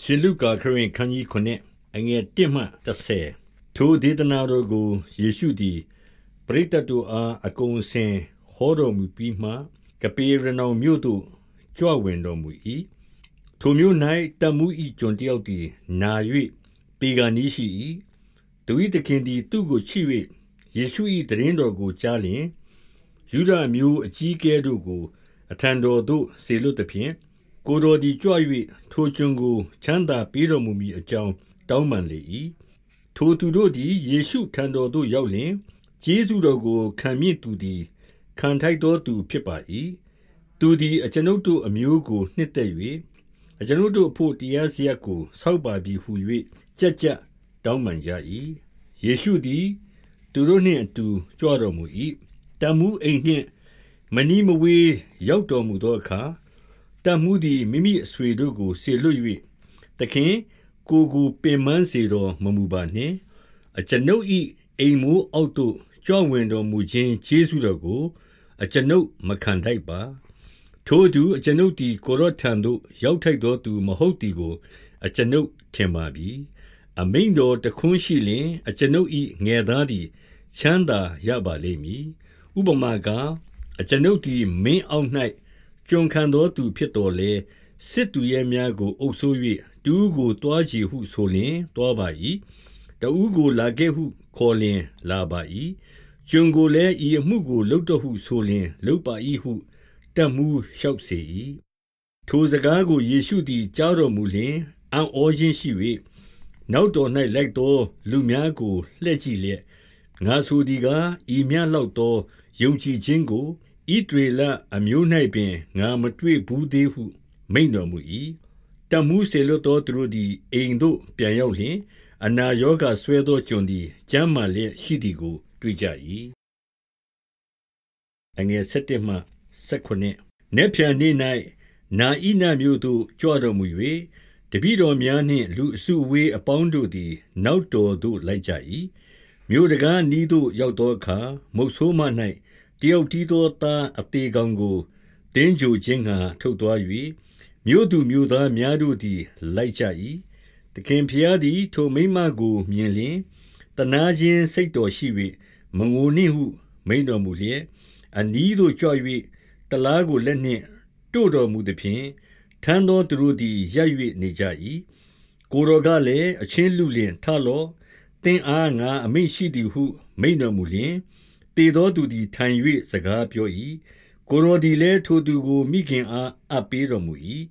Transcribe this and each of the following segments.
ရှင်လုကာခရင်ခန်းကြီး9အငယ်1မှ30ထိုဒေသနာတော်ကိုယေရှုသည်ပရိသတ်တို့အားအကုန်စင်ဟောတော်မူပြီးမှကပေရနောင်မြို့သို့ကြွဝင်တော်မူ၏ထိုမြို့၌တမှုဤကျွန်တယောက်သည်နာ၍ပေဂန်ဤရှိ၏သူ၏တခင်သည်သူ့ကိုချစ်၍ယေရှု၏တရင်တော်ကိုကြားလျင်ယူဒအမျိုးအကြီးကဲတို့ကို အထံတော်သို့ဆေလွတ်သည်ဖြင့် ကိုတော်သည်ကြွ၍ထိုကျွန်ကို ချမ်းသာပေးတော်မူမည်အကြောင်းတောင်းပန်လေ၏ထိုသူတို့သည်ယေရှုထံတော်သို့ရောက်လျင်ကျေးဇူးတော်ကိုခံမြင့်သူသည်ခံထိုက်သောသူဖြစ်ပါ၏သူသည်အကျွန်ုပ်တို့အမျိုးကိုနှစ်သက်၍အကျွန်ုပ်တို့အဖို့တရားစရက်ကိုဆောက်ပါပြီဟု၍ကြက်ကြက်တောင်းပန်ကြ၏ယေရှုသည် သူတို့နှင့်အတူကြွတော်မူ၏တမှုအိမ်နှင့်မနီးမဝေးရောက်တော်မူသောအခါ တမှုသည်မိမိအဆွေတို့ကိုဆေလွတ်၍သခင်ကိုကိုပင်မစေတော်မမူပါနှင့်အကျွန်ုပ်၏အိမ်မိုးအောက်သို့ကြွဝင်တော်မူခြင်းကျေးဇူးတော်ကိုအကျွန်ုပ်မခံထိုက်ပါ ထိုသူအကျွန်ုပ်သည်ကိုရောထံသို့ရောက်ထိုက်သောသူမဟုတ်သည်ကိုအကျွန်ုပ်ထင်ပါပြီအမိန်တော်တခွန်းရှိလျင် အကျွန်ုပ်၏ငယ်သားသည်ချမ်းသာရပါလိမ့်မည်ဥပမာကားအကျွန်ုပ်သည်မင်းအောက်၌ ကျွန်ခံသောသူဖြစ်တော်လေစစ်သူရဲ့များကို အုပ်ဆိုး၍တူးကိုတွားကြည့်ဟုဆိုလျင်တွားပါ၏တဦးကိုလာခဲ့ဟုခေါ်လျင်လာပါ၏ကျွန်ကိုလည်းဤအမှုကိုလှုပ်တော့ဟုဆိုလျင်လှုပ်ပါ၏ဟုတတ်မှုလျှောက်စေ၏ထိုစကားကိုယေရှုသည်ကြားတော်မူလျင်အံ့ဩခြင်းရှိ၍နောက်တော်၌လိုက်သော လူများကိုလှည့်ကြည့်လျက်ငါဆိုသည်ကားဤမြလောက်သောယုံကြည်ခြင်းကို ဣဒရေလအမျိုး၌ပင်ငါမတွေ့ဘူးသေးဟု မိန်တော်မူ၏တမှုစေလွတ်သောသူတို့သည်အိမ်သို့ပြန်ရောက်လျင် အနာရောဂါဆွဲသောကျွန်သည်ကျမ်းမာလျက်ရှိသည်ကို တွေ့ကြ၏အငယ်7မှ19နေပြန်နေ၌နာဣနမျိုးသို့ကြွတော်မူ၍တပည့်တော်များနှင့်လူအစုဝေးအပေါင်းတို့သည် နောက်တော်သို့လိုက်ကြ၏မြို့တကားနီးသို့ရောက်သောအခါမုတ်ဆိုးမ၌ တယောက်တီးသောသားအသေးကောင်ကိုတင်းကြိုခြင်းငှာထုတ်သွား၍မြို့သူမြို့သားများတို့သည် လိုက်ကြ၏သခင်ဖျားသည် ထိုမိမကို မြင်လျင်တနာခြင်းစိတ်တော်ရှိ၍မငိုနှင့်ဟု မိန်တော်မူလျက်အနီးသို့ကြွ၍တလားကိုလက်နှင့်တို့တော်မူသည်ဖြင့်ထမ်းသောသူတို့သည်ရပ်၍နေကြ၏ကိုတော်ကလည်းအချင်းလူလင်ထလော့သင်အားငါအမိန့်ရှိသည်ဟု မိန်တော်မူလျင် တေသောသူသည်ထိုင်၍စကားပြော၏ကိုယ်တော်သည်လည်းထိုသူကိုမိခင်အားအပ်ပေးတော်မူ၏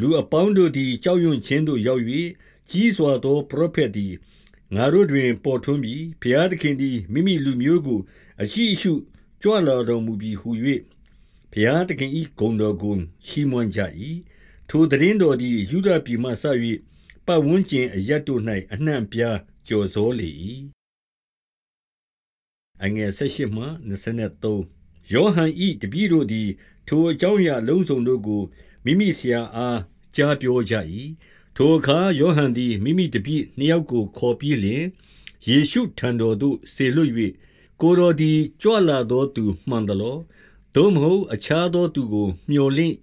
လူအပေါင်းတို့သည်ကြောက်ရွံ့ခြင်းသို့ရောက်၍ကြီးစွာသောပရောဖက်သည်ငါတို့တွင် ပေါ်ထွန်းပြီးဘုရားသခင်သည်မိမိလူမျိုးကိုအရှိအရှုကြွလာတော်မူပြီးဟု၍ဘုရားသခင်၏ဂုဏ်တော်ကိုချီးမွမ်းကြ၏ထိုသတင်းတော်သည်ယူဒပြည်မှဆ၍ပတ်ဝန်းကျင်အရတ်တို့၌အနှံ့ပြားကြော်စောလေ၏ အငယ်18မှ23ယောဟန်၏တပည့်တို့သည် ထိုအကြောင်းအရာလုံးစုံတို့ကိုမိမိဆရာအားကြားပြောကြ၏ထိုအခါယောဟန်သည်မိမိတပည့်နှစ်ယောက်ကိုခေါ်ပြီးလျှင်ယေရှုထံတော်သို့ဆေလွတ်၍ကိုတော်သည်ကြွလာသောသူမှန်သလောသို့မဟုတ်အခြားသောသူကိုမျှော်လင့်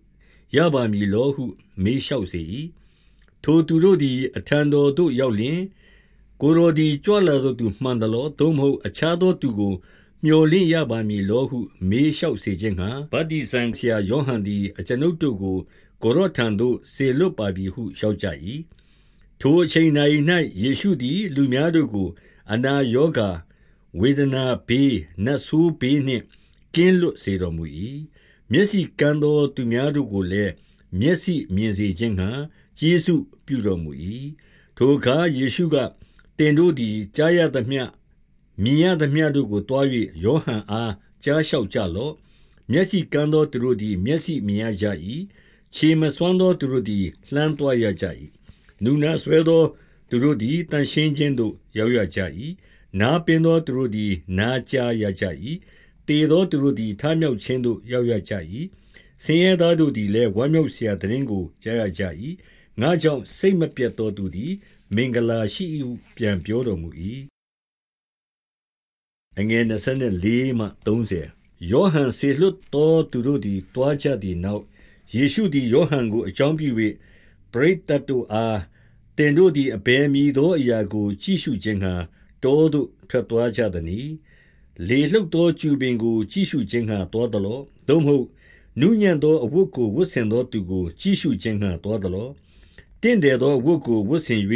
ရပါမည်လောဟု မေးလျှောက်စေ၏ထိုသူတို့သည်အထံတော်သို့ရောက်လျင် ကိုယ်တော်သည်ကြွလာသောသူမှန်သလောသို့မဟုတ်အခြားသောသူကိုမျှော်လင့်ရပါမည်လောဟုမေးလျှောက်စေခြင်းငှါဗတ္တိဇံဆရာယောဟန်သည်အကျွန်ုပ်တို့ကိုကိုရော့ထံသို့ဆေလွတ်ပါပြီဟုလျှောက်ကြ၏ထိုအချိန်၌၌ယေရှုသည် လူများတို့ကို အနာရောဂါဝေဒနာဘေးနတ်ဆိုးဘေးနှင့်ကင်းလွတ်စေတော်မူ၏မျက်စိကန်းသောသူများတို့ကိုလည်းမျက်စိမြင်စေခြင်းငှါကျေးဇူးပြုတော်မူ၏ထိုအခါယေရှုက သင်တို့သည် ကြားရသမျှမြင်ရသမျှတို့ကို သွား၍ယောဟန်အား ကြားလျှောက်ကြလော့။မျက်စိကန်းသောသူတို့သည် မျက်စိမြင်ရကြ၏။ခြေမစွမ်းသောသူတို့သည် လှမ်းသွားရကြ၏။နူနာစွဲသောသူတို့သည် သန့်ရှင်းခြင်းသို့ ရောက်ရကြ၏။နားပင်းသောသူတို့သည် နားကြားရကြ၏။သေသောသူတို့သည် ထမြောက်ခြင်းသို့ ရောက်ရကြ၏။ဆင်းရဲသားတို့သည်လည်း ဝမ်းမြောက်စရာသိတင်းကို ကြားရကြ၏။ငါ့ကြောင့် စိတ်မပျက်သောသူသည် မင်္ဂလာရှိဟုပြန်ပြောတော်မူ၏အငယ်24မှ30ယောဟန်ဆေလွတ်တော်သူတို့သည်တွားကြသည့်နောက်ယေရှုသည်ယောဟန်ကိုအကြောင်းပြု၍ပရိသတ်တို့အားသင်တို့သည်အဘယ်မည်သောအရာကို ကြည့်ရှုခြင်းငှါတောသို့ထွက်သွားကြသနည်း။လေလှုပ်သောကျူပင်ကို ကြည့်ရှုခြင်းငှါသွားသလော။သို့မဟုတ်နူးညံ့သောအဝတ်ကိုဝတ်ဆင်သောသူကို ကြည့်ရှုခြင်းငှါသွားသလော။ တင့်တယ်သောအဝတ်ကိုဝတ်ဆင်၍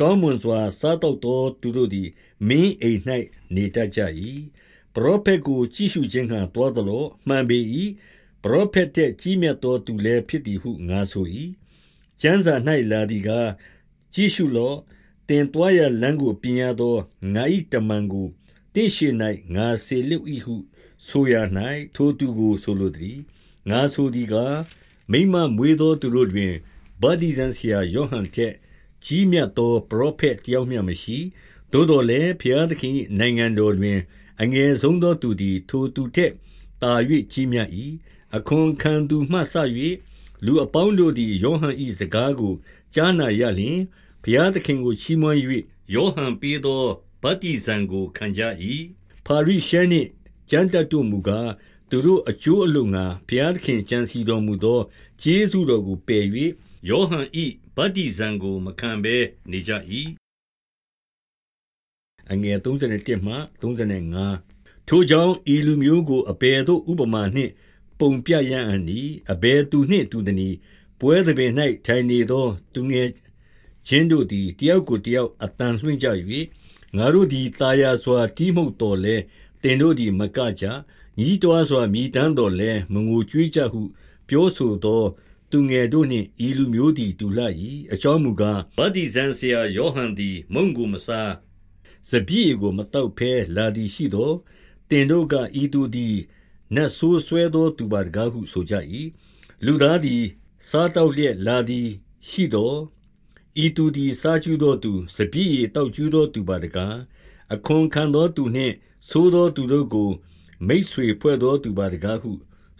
ကောင်းမွန်စွာ စားသောက်သော သူတို့သည် မင်းအိမ်၌နေတတ်ကြ၏။ပရောဖက်ကို ကြည့်ရှုခြင်းငှါ သွားသလော။မှန်ပေ၏။ပရောဖက်ထက် ကြီးမြတ်သောသူလည်း ဖြစ်သည်ဟု ငါဆို၏။ကျမ်းစာ၌လာသည်ကား၊ကြည့်ရှုလော့။သင်သွားရာလမ်းကိုပြင်ရသော ငါ၏တမန်ကို သင့်ရှေ့၌ငါစေလွှတ်၏ဟု ဆိုရာ၌ထိုသူကို ဆိုလိုသတည်း။ငါဆိုသည်ကား၊မိန်းမမွေးသောသူတို့တွင် ဗတ္တိဇံဆရာယောဟန်ထက်ကြီးမြတ်သောပရောဖက်တယောက်မျှမရှိ။သို့သော်လည်းဘုရားသခင်၏နိုင်ငံတော်တွင် အငယ်ဆုံးသောသူသည် ထိုသူထက်သာ၍ကြီးမြတ်၏။အခွန်ခံသူမှစ၍လူအပေါင်းတို့သည်ယောဟန်၏စကားကိုကြားနာရလျှင်၊ဘုရားသခင်ကိုချီးမွမ်း၍ယောဟန်ပေးသောဗတ္တိဇံကိုခံကြ၏။ဖာရိရှဲနှင့်ကျမ်းတတ်တို့မူကား၊သူတို့အကျိုးအလိုငှါဘုရားသခင်ကြံစည်တော်မူသောကျေးဇူးတော်ကိုပယ်၍ ယောဟန်၏ဗတ္တိဇံကို မခံဘဲနေကြ၏။ထိုကြောင့်ဤလူမျိုးကိုအဘယ်သို့ဥပမာနှင့် ပုံပြရအံ့နည်း။အဘယ်သူနှင့်တူသနည်း။ပွဲသဘင်၌ထိုင်နေသော သူငယ်ချင်းတို့သည်တယောက်ကိုတယောက်အသံလွှင့်ကြ၍၊ငါတို့သည်သာယာစွာတီးမှုတ်သော်လည်းသင်တို့သည်မကကြ။ညည်းတွားစွာမြည်တမ်းသော်လည်းမငိုကြွေးကြဟု ပြောဆိုသော သူငယ်တို့နှင့်ဤလူမျိုးသည်တူလှ၏။အကြောင်းမူကား၊ဗတ္တိဇံဆရာယောဟန်သည် မုန့်ကိုမစား၊စပျစ်ရည်ကိုမသောက်ဘဲလာသည်ရှိသော်၊သင်တို့က၊ဤသူသည်နတ်ဆိုးစွဲသောသူပါတကားဟုဆိုကြ၏။လူသားသည် စားသောက်လျက်လာသည်ရှိသော်၊ဤသူသည်စားကြူးသောသူ၊စပျစ်ရည်သောက်ကြူးသောသူပါတကား။အခွန်ခံသောသူနှင့်ဆိုးသောသူတို့ကို မိတ်ဆွေဖွဲ့သောသူပါတကားဟု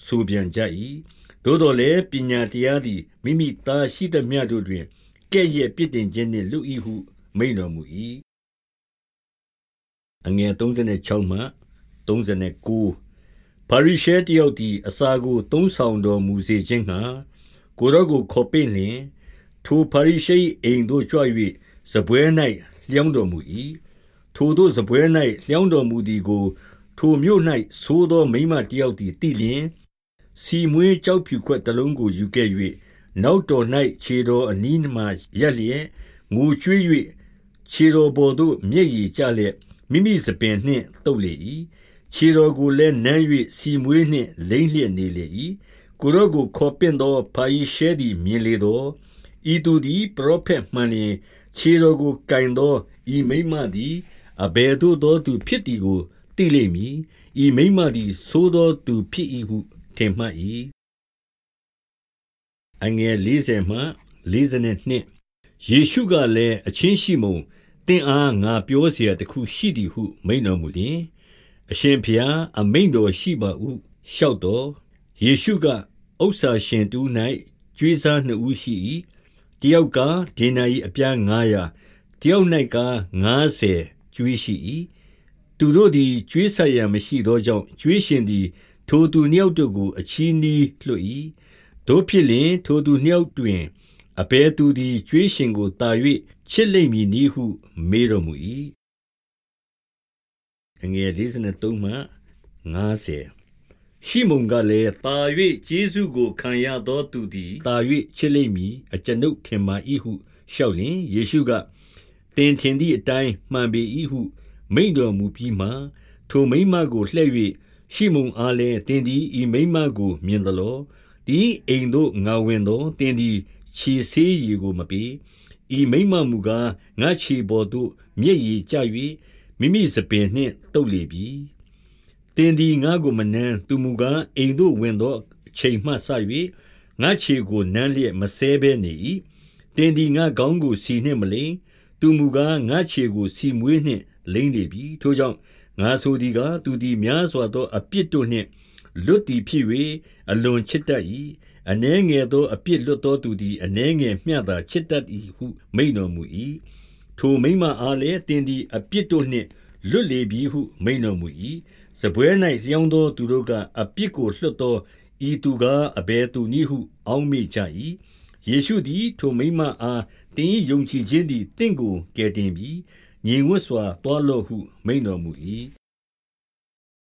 ဆိုပြန်ကြ၏။ သို့သော်လည်းပညာတရားသည်မိမိသားရှိသမျှတို့တွင်ကဲ့ရဲ့ပြစ်တင်ခြင်းနှင့်လွတ်၏ဟု မိန့်တော်မူ၏။ဖာရိရှဲတယောက်သည်အစာကိုသုံးဆောင်တော်မူစေခြင်းငှါကိုယ်တော်ကိုခေါ်ပင့်လျှင်၊ထိုဖာရိရှဲ၏အိမ်သို့ကြွ၍စားပွဲ၌လျောင်းတော်မူ၏။ထိုသို့စားပွဲ၌လျောင်းတော်မူသည်ကို ထိုမြို့၌ဆိုးသောမိန်းမတယောက်သည်သိလျှင်၊ ဆီမွှေးကျောက်ဖြူခွက်တလုံးကိုယူခဲ့၍နောက်တော်၌ခြေတော်အနီးမှာရပ်လျက်ငိုကြွေး၍ခြေတော်ပေါ်သို့မျက်ရည်ကျလျက်မိမိဆံပင်နှင့်သုတ်လေ၏။ခြေတော်ကိုလည်းနမ်း၍ဆီမွှေးနှင့်လိမ်းလျက်နေလေ၏။ကိုယ်တော်ကိုခေါ်ပင့်သောဖာရိရှဲသည်မြင်လေသော်၊ဤသူသည်ပရောဖက်မှန်လျှင်ခြေတော်ကိုကိုင်သောဤမိန်းမသည်အဘယ်သို့သောသူဖြစ်သည်ကိုသိလိမ့်မည်။ဤမိန်းမသည်ဆိုးသောသူဖြစ်၏ဟု ထင်မှတ်၏။ယေရှုကလည်း၊အချင်းရှိမုန်၊သင့်အားငါပြောစရာတခုရှိသည်ဟုမိန့်တော်မူလျှင်၊အရှင်ဘုရားအမိန့်တော်ရှိပါဟုလျှောက်သော်၊ယေရှုက၊ဥစ္စာရှင်တဦး၌ကြွေးစားနှစ်ဦးရှိ၏။တယောက်ကားဒေနာရိအပြားငါးရာ၊တယောက်၌ကားငါးဆယ်ကြွေးရှိ၏။သူတို့သည်ကြွေးဆပ်ရန်မရှိသောကြောင့်၊ကြွေးရှင်သည် ထိုသူနှစ်ယောက်တို့ကို အချည်းနှီးလွှတ်၏။သို့ဖြစ်လျှင် ထိုသူနှစ်ယောက်တွင် အဘယ်သူသည် ကြွေးရှင်ကိုသာ၍ချစ်လိမ့်မည်နည်းဟု မေးတော်မူ၏။ရှိမုန်ကလည်း၊သာ၍ကျေးဇူးကိုခံရသောသူသည် သာ၍ချစ်လိမ့်မည်အကျွန်ုပ်ထင်ပါ၏ဟု လျှောက်လျှင်၊ယေရှုက၊သင်ထင်သည်အတိုင်း မှန်ပေ၏ဟု မိန့်တော်မူပြီးမှ၊ထိုမိန်းမကိုလှည့်၍ ရှိမုန်အားလည်း၊သင်သည်ဤမိန်းမကိုမြင်သလော။သင်၏အိမ်သို့ငါဝင်သော်သင်သည်ခြေဆေးရေကိုမပေး။ဤမိန်းမမူကားငါ့ခြေပေါ်သို့မျက်ရည်ကျ၍မိမိဆံပင်နှင့်သုတ်လေပြီ။သင်သည်ငါ့ကိုမနမ်း၊သူမူကားအိမ်သို့ဝင်သောအချိန်မှစ၍ငါ့ခြေကိုနမ်းလျက်မစဲဘဲနေ၏။သင်သည်ငါ့ခေါင်းကိုဆီနှင့်မလိမ်း၊သူမူကားငါ့ခြေကိုဆီမွှေးနှင့်လိမ်းလေပြီ။ထိုကြောင့် ငါဆိုသည်ကားသူသည်များစွာသော အပြစ်တို့နှင့်လွတ်သည်ဖြစ်၍အလွန်ချစ်တတ်၏အနှဲငယ်သောအပြစ်လွတ်သောသူသည်အနှဲငယ်မျှသာချစ်တတ်၏ဟုမိန်တော်မူ၏ထိုမိမအားလည်းတင်းသည်အပြစ်တို့နှင့်လွတ်လေပြီဟုမိန်တော်မူ၏စပွဲ၌လျောင်းသောသူတို့ကအပြစ်ကိုလွတ်သောဤသူကအဘယ်သူနည်းဟု အောက်မေ့ကြ၏ယေရှုသည် ထိုမိမအားတင်းယုံကြည်ခြင်းသည်တင့်ကိုကယ်တင်ပြီး ငြိမ်ဝပ်စွာ သွားလော့ဟု မိန့်တော်မူ၏။